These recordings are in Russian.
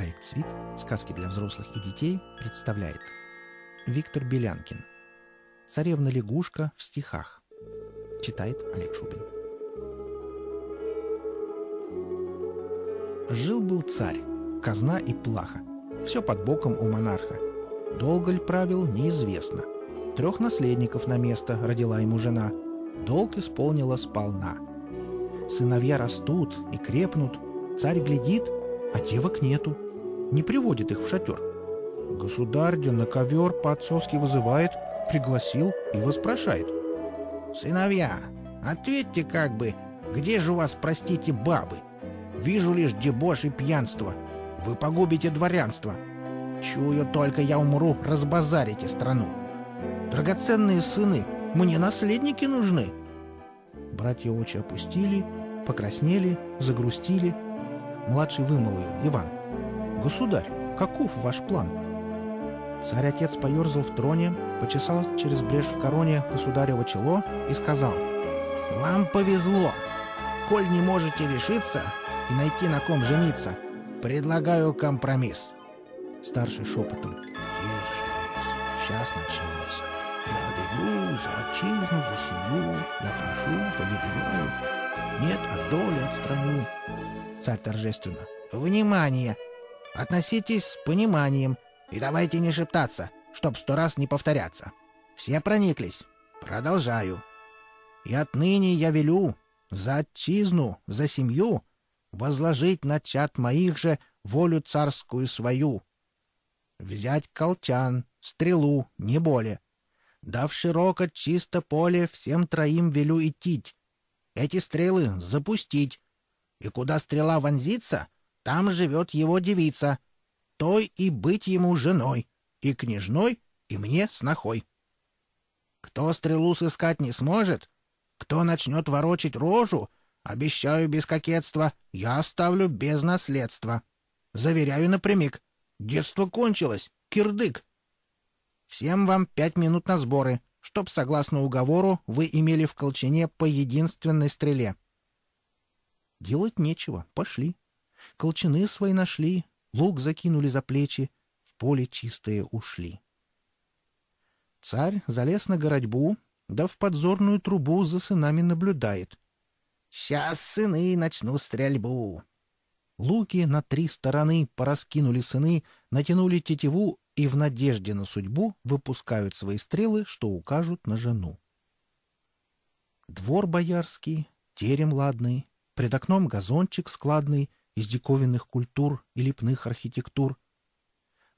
Проект «Свит. Сказки для взрослых и детей» представляет Виктор Белянкин «Царевна-лягушка в стихах» Читает Олег Шубин Жил-был царь, казна и плаха. Все под боком у монарха. Долго ли правил, неизвестно. Трех наследников на место родила ему жена. Долг исполнила сполна. Сыновья растут и крепнут. Царь глядит — а девок нету. Не приводит их в шатер. Государь на ковер по-отцовски вызывает, пригласил и воспрошает. «Сыновья, ответьте как бы, где же у вас, простите, бабы? Вижу лишь дебош и пьянство. Вы погубите дворянство. Чую только я умру, разбазарите страну. Драгоценные сыны, мне наследники нужны». Братья очи опустили, покраснели, загрустили — Младший вымолвил Иван. «Государь, каков ваш план?» Царь-отец поерзал в троне, почесал через брешь в короне государево чело и сказал. «Вам повезло. Коль не можете решиться и найти на ком жениться, предлагаю компромисс». Старший шепотом. «Держись, сейчас начнется. Я велю за отчизну, за семью, я прошу, повелеваю. Нет, от доли отстраню. Царь торжественно. «Внимание! Относитесь с пониманием и давайте не шептаться, чтоб сто раз не повторяться. Все прониклись. Продолжаю. И отныне я велю за отчизну, за семью возложить на чат моих же волю царскую свою. Взять колчан, стрелу, не более. Дав широко чисто поле, всем троим велю идти. Эти стрелы запустить, и куда стрела вонзится, там живет его девица. Той и быть ему женой, и княжной, и мне снохой. Кто стрелу сыскать не сможет, кто начнет ворочить рожу, обещаю без кокетства, я оставлю без наследства. Заверяю напрямик, детство кончилось, кирдык. Всем вам пять минут на сборы, чтоб, согласно уговору, вы имели в колчане по единственной стреле. Делать нечего, пошли. Колчаны свои нашли, лук закинули за плечи, в поле чистое ушли. Царь залез на городьбу, да в подзорную трубу за сынами наблюдает. «Сейчас сыны начнут стрельбу!» Луки на три стороны пораскинули сыны, натянули тетиву и в надежде на судьбу выпускают свои стрелы, что укажут на жену. Двор боярский, терем ладный, Пред окном газончик складный из диковинных культур и лепных архитектур.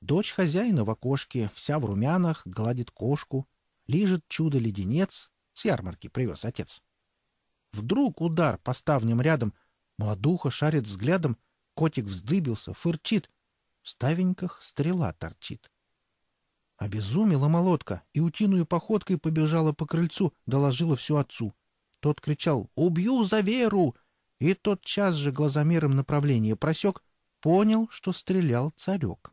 Дочь хозяина в окошке, вся в румянах, гладит кошку, лижет чудо-леденец, с ярмарки привез отец. Вдруг удар по ставням рядом, молодуха шарит взглядом, котик вздыбился, фырчит. В ставеньках стрела торчит. Обезумела молотка и утиную походкой побежала по крыльцу, доложила все отцу. Тот кричал «Убью за веру!» И тот час же глазомером направление просек, понял, что стрелял царек.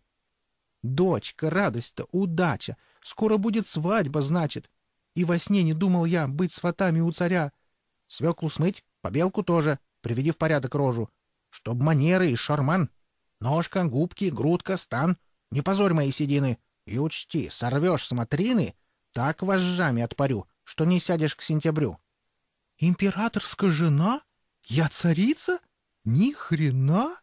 «Дочка, радость-то, удача! Скоро будет свадьба, значит! И во сне не думал я быть сватами у царя. Свеклу смыть, побелку тоже, приведи в порядок рожу. Чтоб манеры и шарман. Ножка, губки, грудка, стан. Не позорь мои седины. И учти, сорвешь смотрины, так вожжами отпарю, что не сядешь к сентябрю». «Императорская жена?» Я царица? Ни хрена!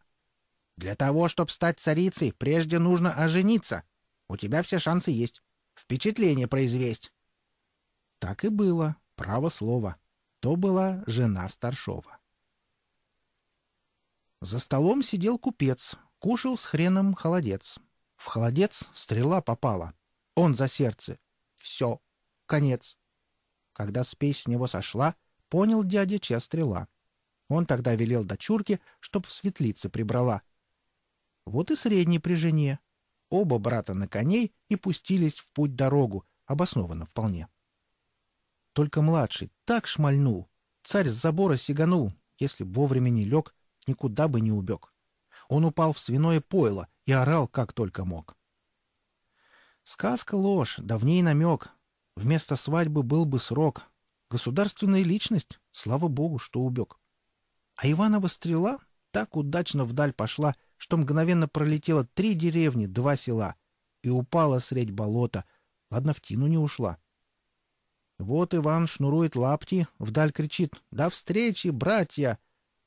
Для того, чтобы стать царицей, прежде нужно ожениться. У тебя все шансы есть. Впечатление произвесть. Так и было, право слово. То была жена Старшова. За столом сидел купец, кушал с хреном холодец. В холодец стрела попала. Он за сердце. Все, конец. Когда спесь с него сошла, понял дядя, чья стрела — он тогда велел дочурке, чтоб в светлице прибрала. Вот и средний при жене. Оба брата на коней и пустились в путь дорогу, обоснованно вполне. Только младший так шмальнул. Царь с забора сиганул, если б вовремя не лег, никуда бы не убег. Он упал в свиное пойло и орал, как только мог. Сказка ложь, давней намек. Вместо свадьбы был бы срок. Государственная личность, слава богу, что убег. А Иванова стрела так удачно вдаль пошла, что мгновенно пролетело три деревни, два села и упала средь болота. Ладно, в тину не ушла. Вот Иван шнурует лапти, вдаль кричит «До встречи, братья!»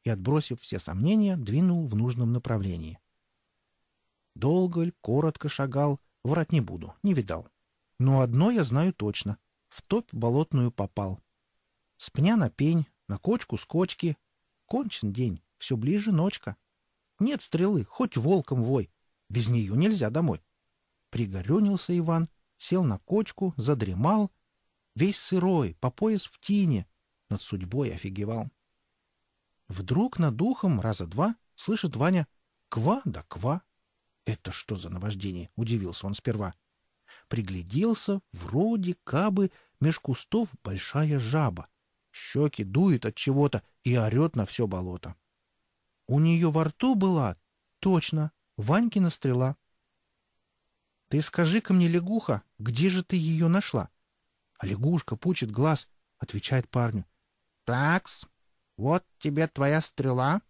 и, отбросив все сомнения, двинул в нужном направлении. Долго ль, коротко шагал, врать не буду, не видал. Но одно я знаю точно — в топь болотную попал. С пня на пень, на кочку с кочки. Кончен день, все ближе ночка. Нет стрелы, хоть волком вой. Без нее нельзя домой. Пригорюнился Иван, сел на кочку, задремал. Весь сырой, по пояс в тине. Над судьбой офигевал. Вдруг над духом раза два слышит Ваня «Ква да ква». «Это что за наваждение?» — удивился он сперва. Пригляделся, вроде кабы меж кустов большая жаба. Щеки дует от чего-то и орет на все болото. У нее во рту была, точно, Ванькина стрела. Ты скажи-ка мне, лягуха, где же ты ее нашла? А лягушка пучит глаз, отвечает парню. Такс, вот тебе твоя стрела,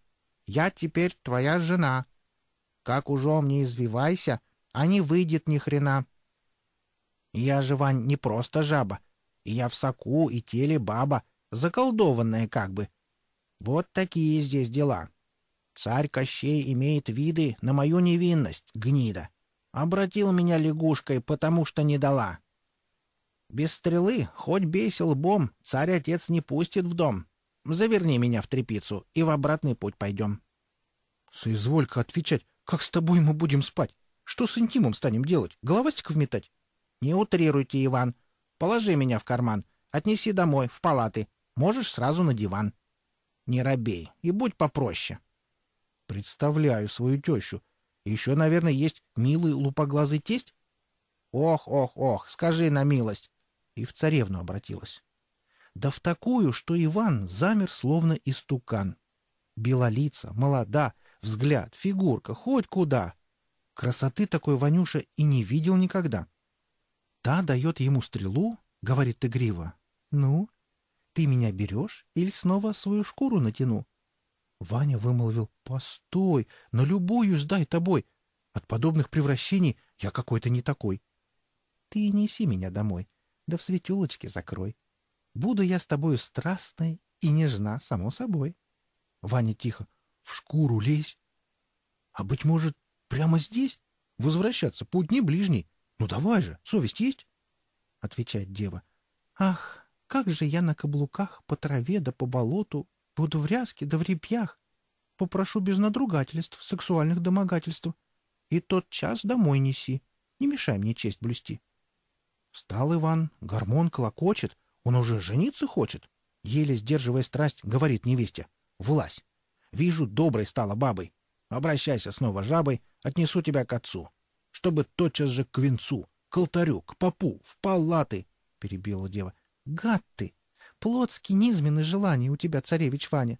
я теперь твоя жена. Как ужом не извивайся, а не выйдет ни хрена. Я же, Вань, не просто жаба. Я в соку и теле баба, заколдованная как бы. Вот такие здесь дела. Царь Кощей имеет виды на мою невинность, гнида. Обратил меня лягушкой, потому что не дала. Без стрелы, хоть бейся лбом, царь-отец не пустит в дом. Заверни меня в трепицу, и в обратный путь пойдем. — Соизволь-ка отвечать, как с тобой мы будем спать? Что с интимом станем делать? Головастиков метать? — Не утрируйте, Иван. Положи меня в карман, отнеси домой, в палаты. Можешь сразу на диван. Не робей и будь попроще. Представляю свою тещу. Еще, наверное, есть милый лупоглазый тесть? Ох, ох, ох, скажи на милость. И в царевну обратилась. Да в такую, что Иван замер словно истукан. Белолица, молода, взгляд, фигурка, хоть куда. Красоты такой Ванюша и не видел никогда. Та дает ему стрелу, говорит игриво. «Ну, ты меня берешь или снова свою шкуру натяну?» Ваня вымолвил «Постой, на любую сдай тобой. От подобных превращений я какой-то не такой». «Ты неси меня домой, да в светелочке закрой. Буду я с тобою страстной и нежна, само собой». Ваня тихо «В шкуру лезь». «А, быть может, прямо здесь? Возвращаться, путь не ближний. Ну давай же, совесть есть?» Отвечает дева. «Ах, как же я на каблуках по траве да по болоту Буду в ряске да в репьях. Попрошу без надругательств, сексуальных домогательств. И тот час домой неси. Не мешай мне честь блюсти. Встал Иван, гормон колокочет, он уже жениться хочет. Еле сдерживая страсть, говорит невесте. Влазь. Вижу, доброй стала бабой. Обращайся снова жабой, отнесу тебя к отцу. Чтобы тотчас же к венцу, к алтарю, к попу, в палаты, — перебила дева. — Гад ты! плотски низменные желания у тебя, царевич Ваня.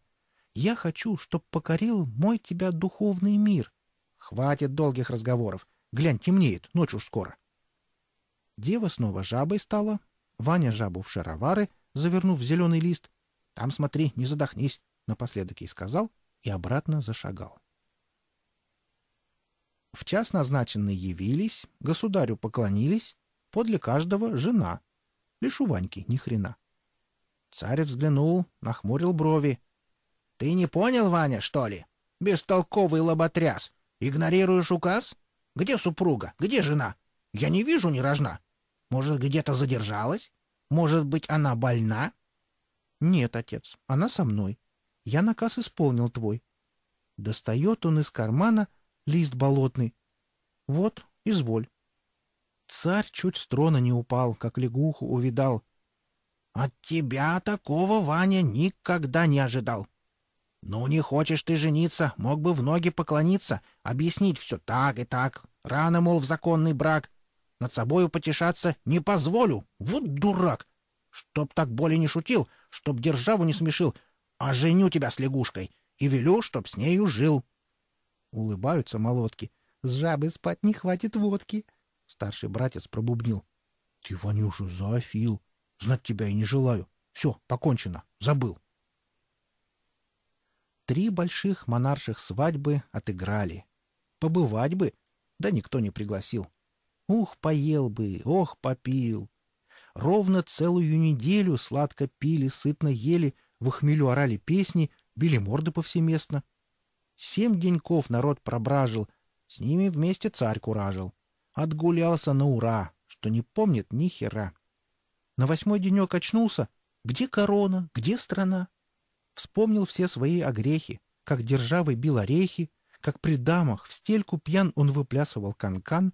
Я хочу, чтоб покорил мой тебя духовный мир. Хватит долгих разговоров. Глянь, темнеет, ночь уж скоро. Дева снова жабой стала. Ваня жабу в шаровары, завернув в зеленый лист. Там, смотри, не задохнись, напоследок ей сказал и обратно зашагал. В час назначенный явились, государю поклонились, подле каждого жена. Лишь у Ваньки ни хрена. Царь взглянул, нахмурил брови. — Ты не понял, Ваня, что ли? Бестолковый лоботряс. Игнорируешь указ? Где супруга? Где жена? Я не вижу ни рожна. Может, где-то задержалась? Может быть, она больна? — Нет, отец, она со мной. Я наказ исполнил твой. Достает он из кармана лист болотный. Вот, изволь. Царь чуть с трона не упал, как лягуху увидал — от тебя такого Ваня никогда не ожидал. Ну, не хочешь ты жениться, мог бы в ноги поклониться, объяснить все так и так. Рано, мол, в законный брак. Над собою потешаться не позволю. Вот дурак! Чтоб так более не шутил, чтоб державу не смешил, а женю тебя с лягушкой и велю, чтоб с нею жил. Улыбаются молотки. С жабы спать не хватит водки. Старший братец пробубнил. — Ты, Ванюша, зоофил. Знать тебя и не желаю. Все, покончено. Забыл. Три больших монарших свадьбы отыграли. побывать бы, да никто не пригласил. Ух, поел бы, ох, попил. Ровно целую неделю сладко пили, сытно ели, в хмелю орали песни, били морды повсеместно. Семь деньков народ прображил, с ними вместе царь куражил. Отгулялся на ура, что не помнит ни хера. На восьмой денек очнулся. Где корона, где страна? Вспомнил все свои огрехи, как державой бил орехи, как при дамах в стельку пьян он выплясывал канкан. -кан.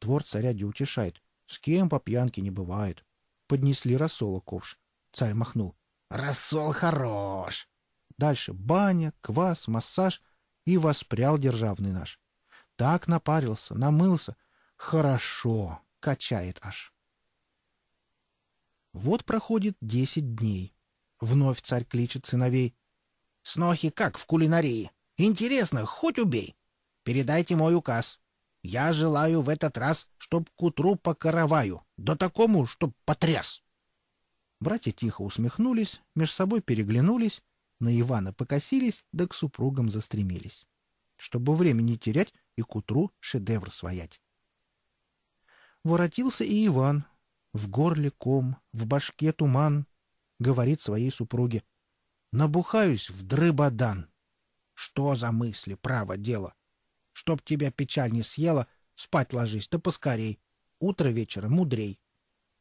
Двор царяди утешает. С кем по пьянке не бывает. Поднесли рассола ковш. Царь махнул. «Рассол хорош!» Дальше баня, квас, массаж и воспрял державный наш. Так напарился, намылся. Хорошо, качает аж. Вот проходит десять дней. Вновь царь кличет сыновей. «Снохи как в кулинарии? Интересно, хоть убей. Передайте мой указ. Я желаю в этот раз, чтоб к утру по караваю, да такому, чтоб потряс». Братья тихо усмехнулись, меж собой переглянулись, на Ивана покосились, да к супругам застремились. Чтобы времени терять и к утру шедевр своять. Воротился и Иван. В горле ком, в башке туман. Говорит своей супруге. Набухаюсь в дрыбадан. Что за мысли, право дело? Чтоб тебя печаль не съела, спать ложись, да поскорей. Утро вечера мудрей.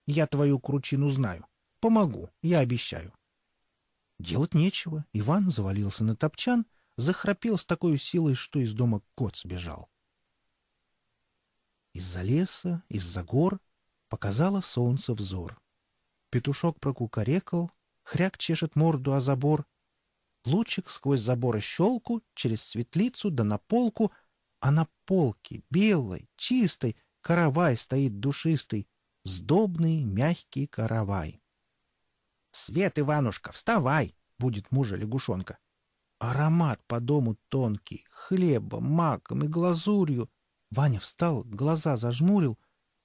Я твою кручину знаю. Помогу, я обещаю. Делать нечего. Иван завалился на топчан, захрапел с такой силой, что из дома кот сбежал. Из-за леса, из-за гор показало солнце взор. Петушок прокукарекал, хряк чешет морду о забор. Лучик сквозь забор и щелку, через светлицу да на полку, а на полке, белой, чистой, каравай стоит душистый, сдобный, мягкий каравай. «Свет, Иванушка, вставай!» — будет мужа лягушонка. Аромат по дому тонкий, хлебом, маком и глазурью. Ваня встал, глаза зажмурил.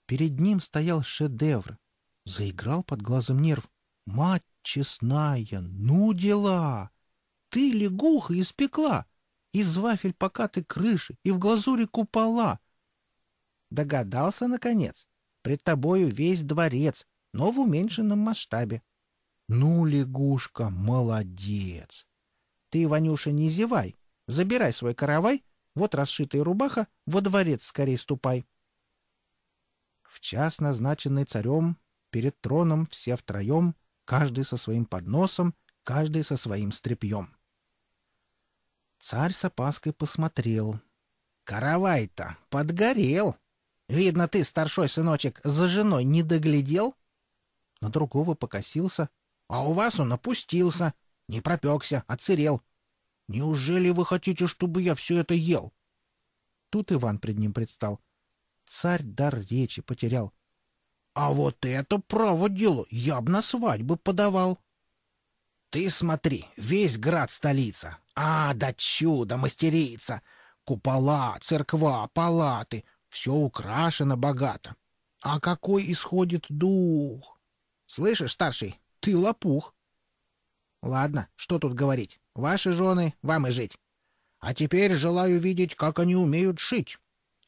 Перед ним стоял шедевр. Заиграл под глазом нерв. «Мать честная, ну дела! Ты лягуха испекла! Из вафель покаты крыши и в глазури купола!» Догадался, наконец. Пред тобою весь дворец, но в уменьшенном масштабе. Ну, лягушка, молодец! Ты, Ванюша, не зевай. Забирай свой каравай, вот расшитая рубаха, во дворец скорей ступай. В час, назначенный царем, перед троном все втроем, каждый со своим подносом, каждый со своим стряпьем. Царь с опаской посмотрел. «Каравай-то подгорел! Видно, ты, старшой сыночек, за женой не доглядел?» На другого покосился — а у вас он опустился, не пропекся, отсырел. Неужели вы хотите, чтобы я все это ел? Тут Иван пред ним предстал. Царь дар речи потерял. А вот это право дело, я б на свадьбы подавал. Ты смотри, весь град столица. А, да чудо, мастерица! Купола, церква, палаты — все украшено богато. А какой исходит дух! Слышишь, старший, ты лопух. Ладно, что тут говорить. Ваши жены, вам и жить. А теперь желаю видеть, как они умеют шить.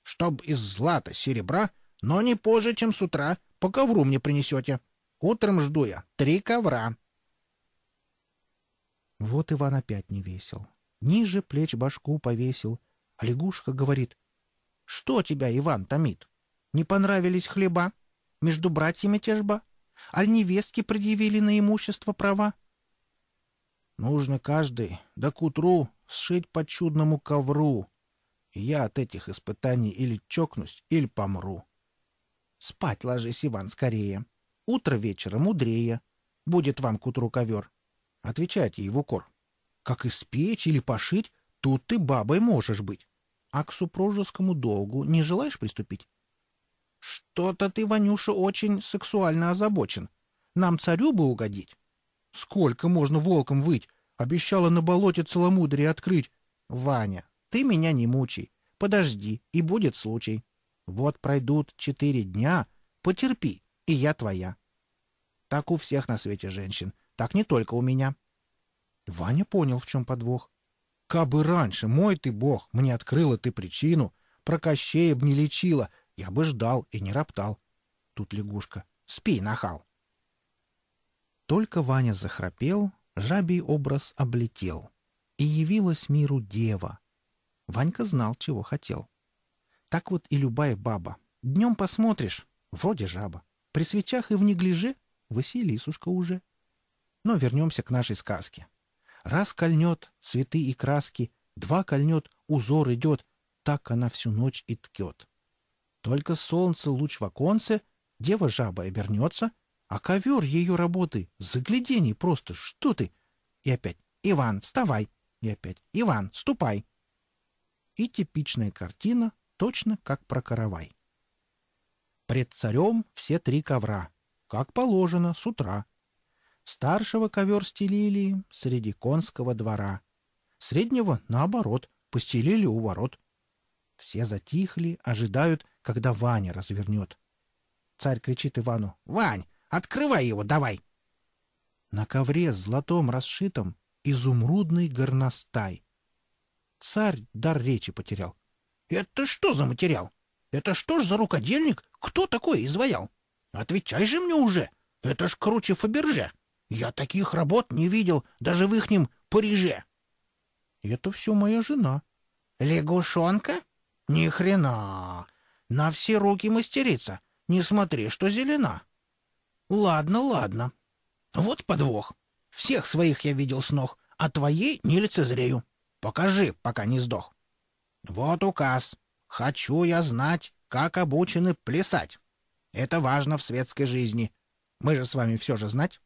Чтоб из злата, серебра, но не позже, чем с утра, по ковру мне принесете. Утром жду я три ковра. Вот Иван опять не весел. Ниже плеч башку повесил. А лягушка говорит. — Что тебя, Иван, томит? Не понравились хлеба? Между братьями тяжба? — Аль невестки предъявили на имущество права? Нужно каждый, да к утру, сшить по чудному ковру. И я от этих испытаний или чокнусь, или помру. Спать ложись, Иван, скорее. Утро вечера мудрее. Будет вам к утру ковер. Отвечайте ей в укор. Как испечь или пошить, тут ты бабой можешь быть. А к супружескому долгу не желаешь приступить? Что-то ты, Ванюша, очень сексуально озабочен. Нам царю бы угодить. Сколько можно волком выть? Обещала на болоте целомудрие открыть. Ваня, ты меня не мучай. Подожди, и будет случай. Вот пройдут четыре дня. Потерпи, и я твоя. Так у всех на свете женщин. Так не только у меня. Ваня понял, в чем подвох. Кабы раньше, мой ты бог, мне открыла ты причину, про Кощея б не лечила, я бы ждал и не роптал. Тут лягушка. Спи, нахал. Только Ваня захрапел, жабий образ облетел. И явилась миру дева. Ванька знал, чего хотел. Так вот и любая баба. Днем посмотришь, вроде жаба. При свечах и в неглиже Василисушка уже. Но вернемся к нашей сказке. Раз кольнет цветы и краски, два кольнет, узор идет, так она всю ночь и ткет. Только солнце луч в оконце, дева-жаба обернется, а ковер ее работы, заглядений просто, что ты? И опять «Иван, вставай!» И опять «Иван, ступай!» И типичная картина, точно как про каравай. Пред царем все три ковра, как положено, с утра. Старшего ковер стелили среди конского двора. Среднего, наоборот, постелили у ворот. Все затихли, ожидают, когда Ваня развернет. Царь кричит Ивану «Вань, открывай его, давай!» На ковре золотом расшитом изумрудный горностай. Царь дар речи потерял. «Это что за материал? Это что ж за рукодельник? Кто такой изваял? Отвечай же мне уже! Это ж круче Фаберже! Я таких работ не видел даже в ихнем Париже!» «Это все моя жена». «Лягушонка? Ни хрена! На все руки мастерица! Не смотри, что зелена!» «Ладно, ладно. Вот подвох. Всех своих я видел с ног, а твоей не лицезрею. Покажи, пока не сдох». «Вот указ. Хочу я знать, как обучены плясать. Это важно в светской жизни. Мы же с вами все же знать.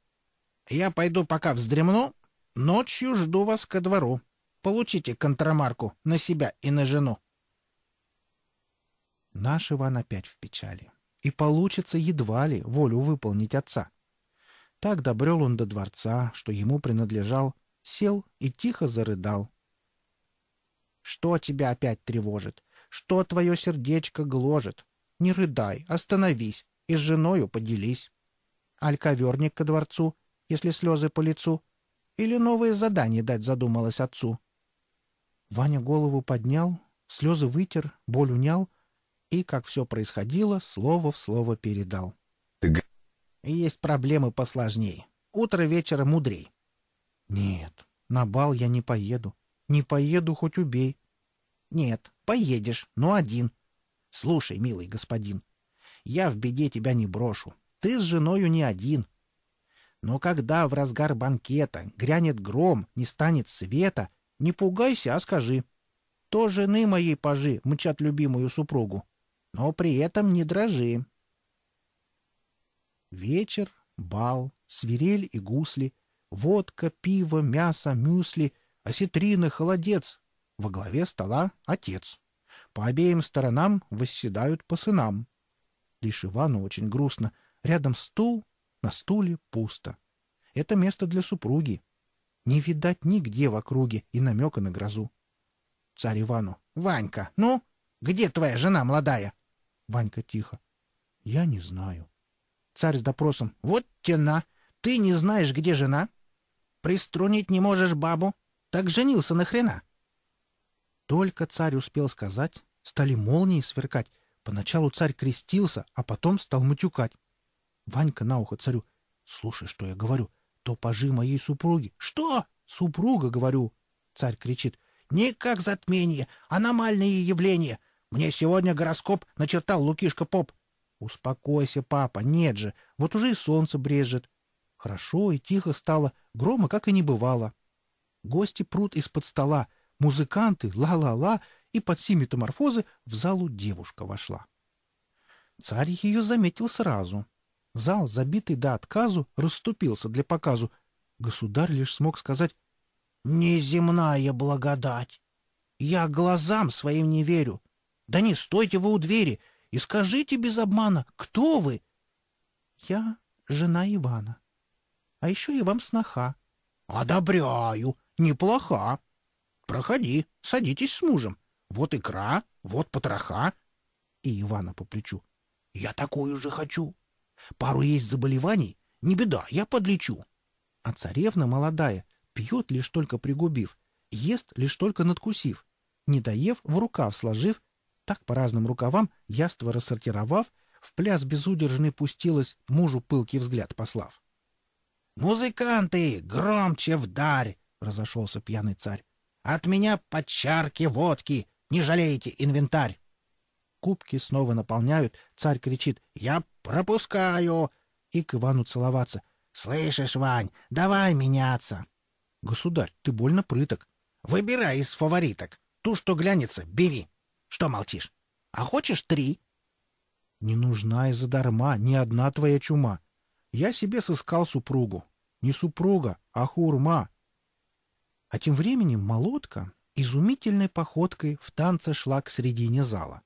Я пойду пока вздремну. Ночью жду вас ко двору. Получите контрамарку на себя и на жену. Наш Иван опять в печали. И получится едва ли волю выполнить отца. Так добрел он до дворца, что ему принадлежал, сел и тихо зарыдал. — Что тебя опять тревожит? Что твое сердечко гложет? Не рыдай, остановись и с женою поделись. Аль коверник ко дворцу, если слезы по лицу, или новое задание дать задумалась отцу. Ваня голову поднял, слезы вытер, боль унял и, как все происходило, слово в слово передал. Ты... Есть проблемы посложней. Утро вечера мудрей. Нет, на бал я не поеду. Не поеду, хоть убей. Нет, поедешь, но один. Слушай, милый господин, я в беде тебя не брошу. Ты с женою не один. Но когда в разгар банкета грянет гром, не станет света, не пугайся, а скажи. То жены моей пажи мчат любимую супругу, но при этом не дрожи. Вечер, бал, свирель и гусли, водка, пиво, мясо, мюсли, осетрины, холодец, во главе стола отец. По обеим сторонам восседают по сынам. Лишь Ивану очень грустно. Рядом стул, на стуле пусто. Это место для супруги. Не видать нигде в округе и намека на грозу. Царь Ивану. «Ванька, ну, где твоя жена молодая?» Ванька тихо. «Я не знаю». Царь с допросом. «Вот тена! Ты не знаешь, где жена? Приструнить не можешь бабу? Так женился нахрена?» Только царь успел сказать, стали молнии сверкать. Поначалу царь крестился, а потом стал матюкать. Ванька на ухо царю. «Слушай, что я говорю. То пажи моей супруги». «Что?» «Супруга, говорю». Царь кричит. «Никак затмение. Аномальные явления. Мне сегодня гороскоп начертал Лукишка Поп». «Успокойся, папа. Нет же. Вот уже и солнце брежет». Хорошо и тихо стало. Грома как и не бывало. Гости прут из-под стола музыканты, ла-ла-ла, и под си метаморфозы в залу девушка вошла. Царь ее заметил сразу. Зал, забитый до отказу, расступился для показу. Государь лишь смог сказать «Неземная благодать! Я глазам своим не верю! Да не стойте вы у двери и скажите без обмана, кто вы?» «Я жена Ивана, а еще и вам сноха». «Одобряю, неплоха!» Проходи, садитесь с мужем. Вот икра, вот потроха. И Ивана по плечу. Я такую же хочу. Пару есть заболеваний, не беда, я подлечу. А царевна молодая, пьет лишь только пригубив. Ест лишь только надкусив, не доев, в рукав сложив, так по разным рукавам, яство рассортировав, в пляс безудержный пустилась, мужу пылкий взгляд послав. «Музыканты, громче вдарь!» — разошелся пьяный царь. «От меня под чарки водки! Не жалейте инвентарь!» Кубки снова наполняют, царь кричит «Я пропускаю!» и к Ивану целоваться. «Слышишь, Вань, давай меняться!» «Государь, ты больно прыток!» «Выбирай из фавориток. Ту, что глянется, бери. Что молчишь? А хочешь три?» «Не нужна и задарма ни одна твоя чума. Я себе сыскал супругу. Не супруга, а хурма». А тем временем молотка изумительной походкой в танце шла к середине зала.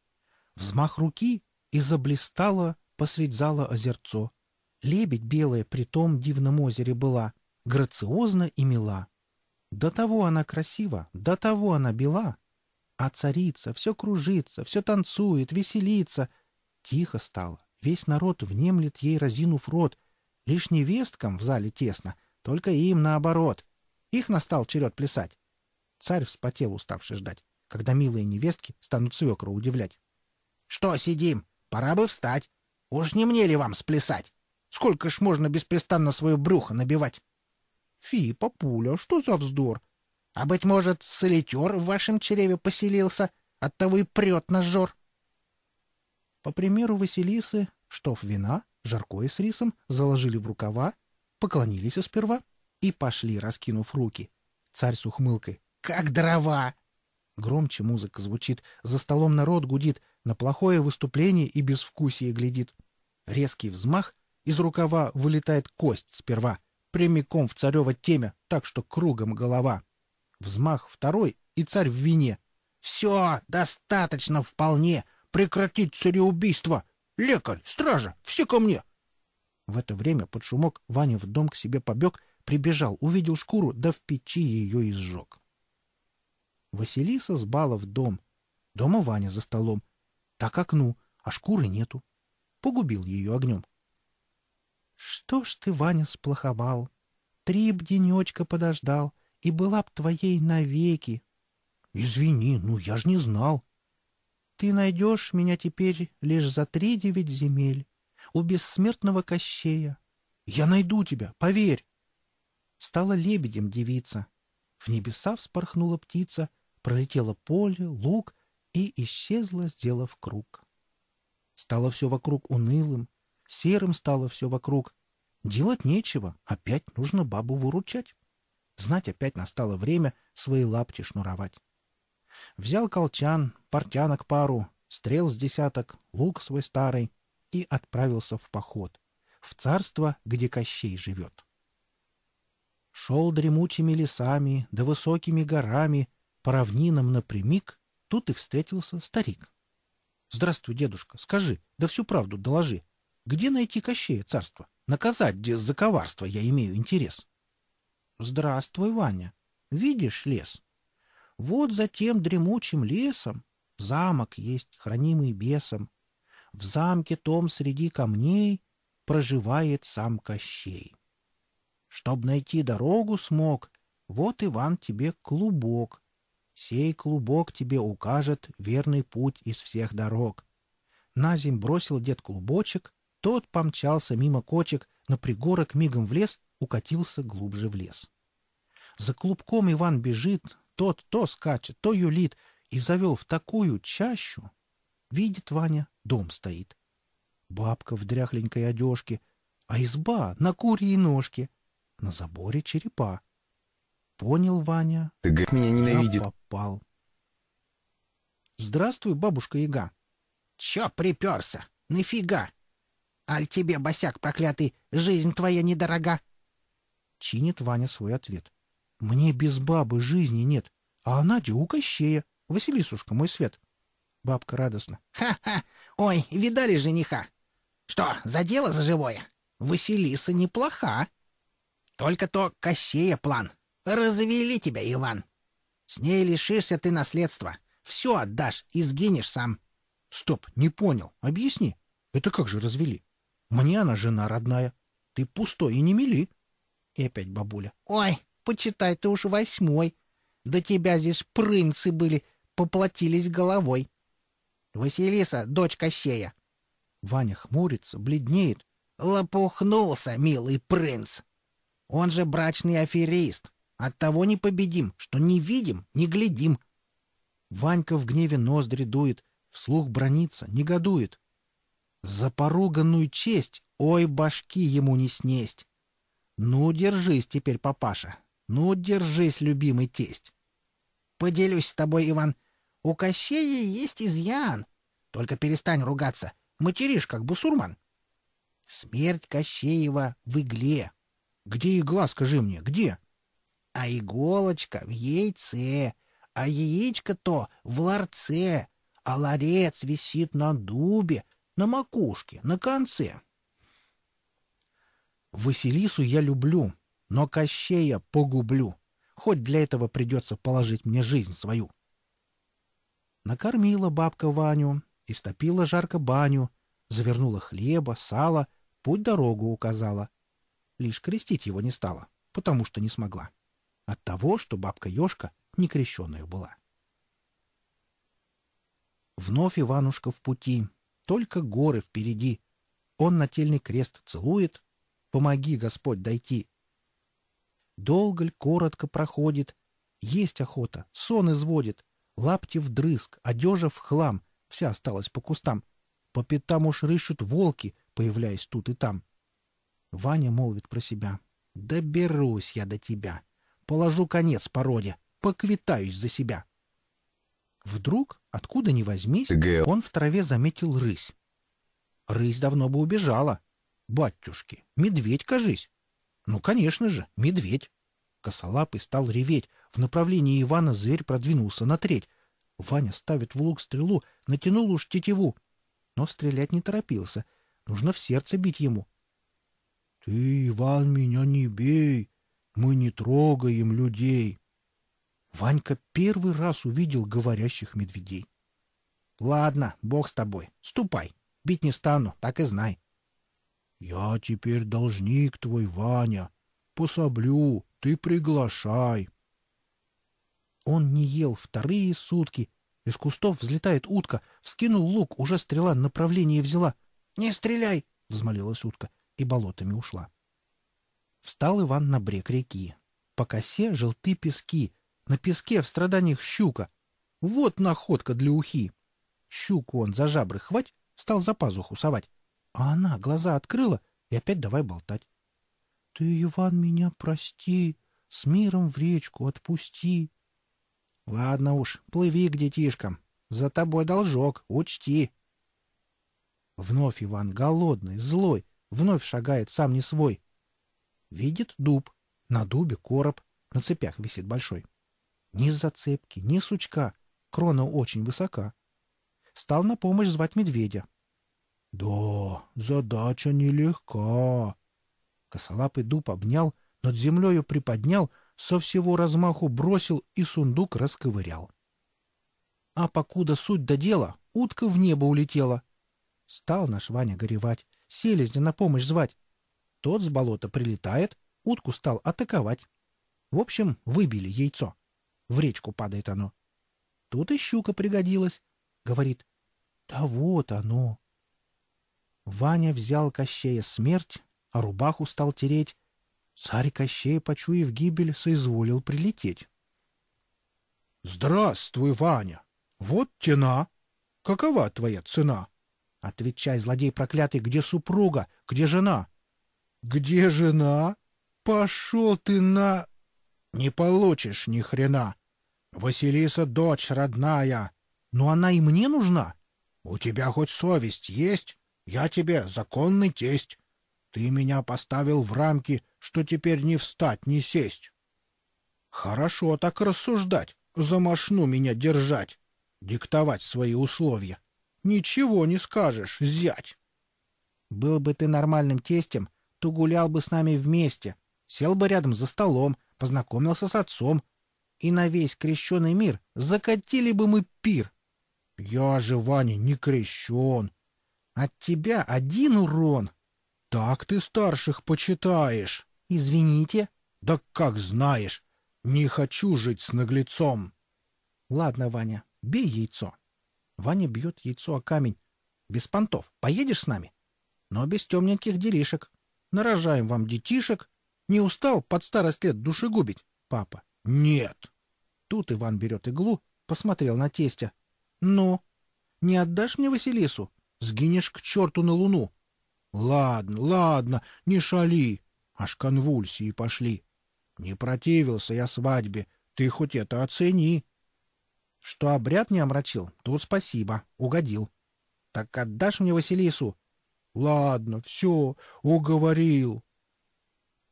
Взмах руки и заблистало посредь зала озерцо. Лебедь белая при том дивном озере была, грациозна и мила. До того она красива, до того она бела. А царица все кружится, все танцует, веселится. Тихо стало, весь народ внемлет ей разинув рот. Лишь невесткам в зале тесно, только им наоборот. Их настал черед плясать. Царь вспотел, уставший ждать, когда милые невестки станут свекра удивлять. Что сидим? Пора бы встать. Уж не мне ли вам сплясать? Сколько ж можно беспрестанно свое брюхо набивать? Фи, папуля, что за вздор? А, быть может, солитер в вашем чреве поселился, оттого и прет на жор. По примеру Василисы, штоф вина, жаркое с рисом, заложили в рукава, поклонились сперва и пошли, раскинув руки. Царь с ухмылкой. «Как дрова!» Громче музыка звучит, за столом народ гудит, на плохое выступление и безвкусие глядит. Резкий взмах, из рукава вылетает кость сперва, прямиком в царево темя, так что кругом голова. Взмах второй, и царь в вине. «Все, достаточно вполне! Прекратить цареубийство! Лекарь, стража, все ко мне!» В это время под шумок Ваня в дом к себе побег, прибежал, увидел шкуру, да в печи ее изжег. Василиса с бала в дом. Дома Ваня за столом. Так окну, а шкуры нету. Погубил ее огнем. Что ж ты, Ваня, сплоховал? Три б денечка подождал, и была б твоей навеки. Извини, ну я ж не знал. Ты найдешь меня теперь лишь за три девять земель, у бессмертного Кощея. Я найду тебя, поверь. Стала лебедем девица. В небеса вспорхнула птица, пролетела поле, луг и исчезла, сделав круг. Стало все вокруг унылым, серым стало все вокруг. Делать нечего, опять нужно бабу выручать. Знать опять настало время свои лапти шнуровать. Взял колчан, портянок пару, стрел с десяток, лук свой старый и отправился в поход, в царство, где Кощей живет. Шел дремучими лесами да высокими горами, по равнинам напрямик Тут и встретился старик. — Здравствуй, дедушка, скажи, да всю правду доложи. Где найти Кощея царство? Наказать, где за коварство я имею интерес. — Здравствуй, Ваня. Видишь лес? Вот за тем дремучим лесом замок есть, хранимый бесом. В замке том среди камней проживает сам Кощей. Чтоб найти дорогу смог, вот, Иван, тебе клубок. Сей клубок тебе укажет верный путь из всех дорог. На земь бросил дед клубочек, тот помчался мимо кочек, на пригорок мигом в лес, укатился глубже в лес. За клубком Иван бежит, тот то скачет, то юлит, и завел в такую чащу. Видит Ваня, дом стоит. Бабка в дряхленькой одежке, а изба на курьей ножке, на заборе черепа. Понял, Ваня. Ты как меня ненавидит. Я попал. Здравствуй, бабушка Яга. Чё приперся? Нафига? Аль тебе, босяк проклятый, жизнь твоя недорога? Чинит Ваня свой ответ. Мне без бабы жизни нет, а она у Кощея. Василисушка, мой свет. Бабка радостно. Ха-ха! Ой, видали жениха? Что, за дело за живое? Василиса неплоха. Только то Кощея план. Развели тебя, Иван. С ней лишишься ты наследства. Все отдашь и сгинешь сам. Стоп, не понял. Объясни. Это как же развели? Мне она жена родная. Ты пустой и не мели. И опять бабуля. Ой, почитай, ты уж восьмой. До тебя здесь принцы были, поплатились головой. Василиса, дочь Кощея. Ваня хмурится, бледнеет. Лопухнулся, милый принц. Он же брачный аферист. Оттого не победим, что не видим, не глядим. Ванька в гневе ноздри дует, вслух бронится, негодует. За поруганную честь, ой, башки ему не снесть. Ну, держись теперь, папаша. Ну, держись, любимый тесть. Поделюсь с тобой, Иван. У Кощея есть изъян. Только перестань ругаться. Материшь, как бусурман. Смерть Кощеева в игле. Где игла, скажи мне, где? А иголочка в яйце, а яичко-то в ларце, а ларец висит на дубе, на макушке, на конце. Василису я люблю, но Кощея погублю. Хоть для этого придется положить мне жизнь свою. Накормила бабка Ваню, истопила жарко баню, завернула хлеба, сала, путь-дорогу указала. Лишь крестить его не стала, потому что не смогла. От того, что бабка Ёшка некрещенная была. Вновь Иванушка в пути, только горы впереди. Он нательный крест целует. Помоги, Господь, дойти. Долго ль, коротко проходит. Есть охота, сон изводит. Лапти вдрызг, одежа в хлам. Вся осталась по кустам. По пятам уж рыщут волки, появляясь тут и там. Ваня молвит про себя. «Доберусь я до тебя. Положу конец породе. Поквитаюсь за себя». Вдруг, откуда ни возьмись, он в траве заметил рысь. Рысь давно бы убежала. Батюшки, медведь, кажись. Ну, конечно же, медведь. Косолапый стал реветь. В направлении Ивана зверь продвинулся на треть. Ваня ставит в лук стрелу, натянул уж тетиву. Но стрелять не торопился. Нужно в сердце бить ему. — Ты, Иван, меня не бей. Мы не трогаем людей. Ванька первый раз увидел говорящих медведей. — Ладно, бог с тобой. Ступай. Бить не стану, так и знай. — Я теперь должник твой, Ваня. Пособлю, ты приглашай. Он не ел вторые сутки. Из кустов взлетает утка, вскинул лук, уже стрела направление взяла. — Не стреляй! — взмолилась утка и болотами ушла. Встал Иван на брег реки. По косе желты пески, на песке в страданиях щука. Вот находка для ухи. Щуку он за жабры хвать, стал за пазуху совать. А она глаза открыла и опять давай болтать. — Ты, Иван, меня прости, с миром в речку отпусти. — Ладно уж, плыви к детишкам. За тобой должок, учти. Вновь Иван голодный, злой, вновь шагает сам не свой. Видит дуб, на дубе короб, на цепях висит большой. Ни зацепки, ни сучка. Крона очень высока. Стал на помощь звать медведя. — Да, задача нелегка. Косолапый дуб обнял, над землею приподнял, со всего размаху бросил и сундук расковырял. А покуда суть до дела, утка в небо улетела. Стал наш Ваня горевать, селезня на помощь звать. Тот с болота прилетает, утку стал атаковать. В общем, выбили яйцо. В речку падает оно. Тут и щука пригодилась. Говорит, да вот оно. Ваня взял Кощея смерть, а рубаху стал тереть. Царь Кощей, почуяв гибель, соизволил прилететь. — Здравствуй, Ваня! Вот тена! Какова твоя цена? — Отвечай, злодей проклятый, где супруга, где жена? — Где жена? Пошел ты на... — Не получишь ни хрена! Василиса — дочь родная. Но она и мне нужна. У тебя хоть совесть есть? Я тебе законный тесть. Ты меня поставил в рамки, что теперь не встать, не сесть. Хорошо так рассуждать, замашну меня держать, диктовать свои условия. Ничего не скажешь, зять. Был бы ты нормальным тестем, то гулял бы с нами вместе, сел бы рядом за столом, познакомился с отцом, и на весь крещеный мир закатили бы мы пир. Я же, Ваня, не крещен. От тебя один урон. Так ты старших почитаешь. Извините. Да как знаешь. Не хочу жить с наглецом. Ладно, Ваня, бей яйцо. Ваня бьет яйцо о камень. Без понтов. Поедешь с нами? Но без темненьких делишек. Нарожаем вам детишек. Не устал под старость лет душегубить, папа? Нет. Тут Иван берет иглу, посмотрел на тестя. Ну, не отдашь мне Василису? Сгинешь к черту на луну. Ладно, ладно, не шали. Аж конвульсии пошли. Не противился я свадьбе. Ты хоть это оцени. Что обряд не омрачил, тут спасибо, угодил. Так отдашь мне Василису? Ладно, все, уговорил.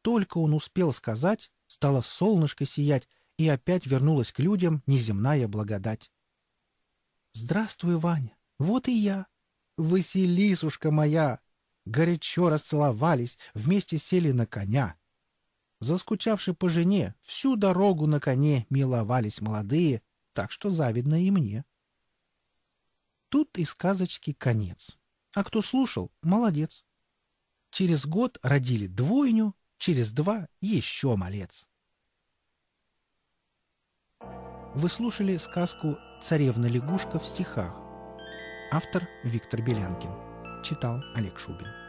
Только он успел сказать, стало солнышко сиять, и опять вернулась к людям неземная благодать. «Здравствуй, Ваня, вот и я. Василисушка моя!» Горячо расцеловались, вместе сели на коня. Заскучавши по жене, всю дорогу на коне миловались молодые, так что завидно и мне. Тут и сказочки конец. А кто слушал, молодец. Через год родили двойню, через два еще малец. Вы слушали сказку «Царевна-лягушка» в стихах. Автор Виктор Белянкин. Читал Олег Шубин.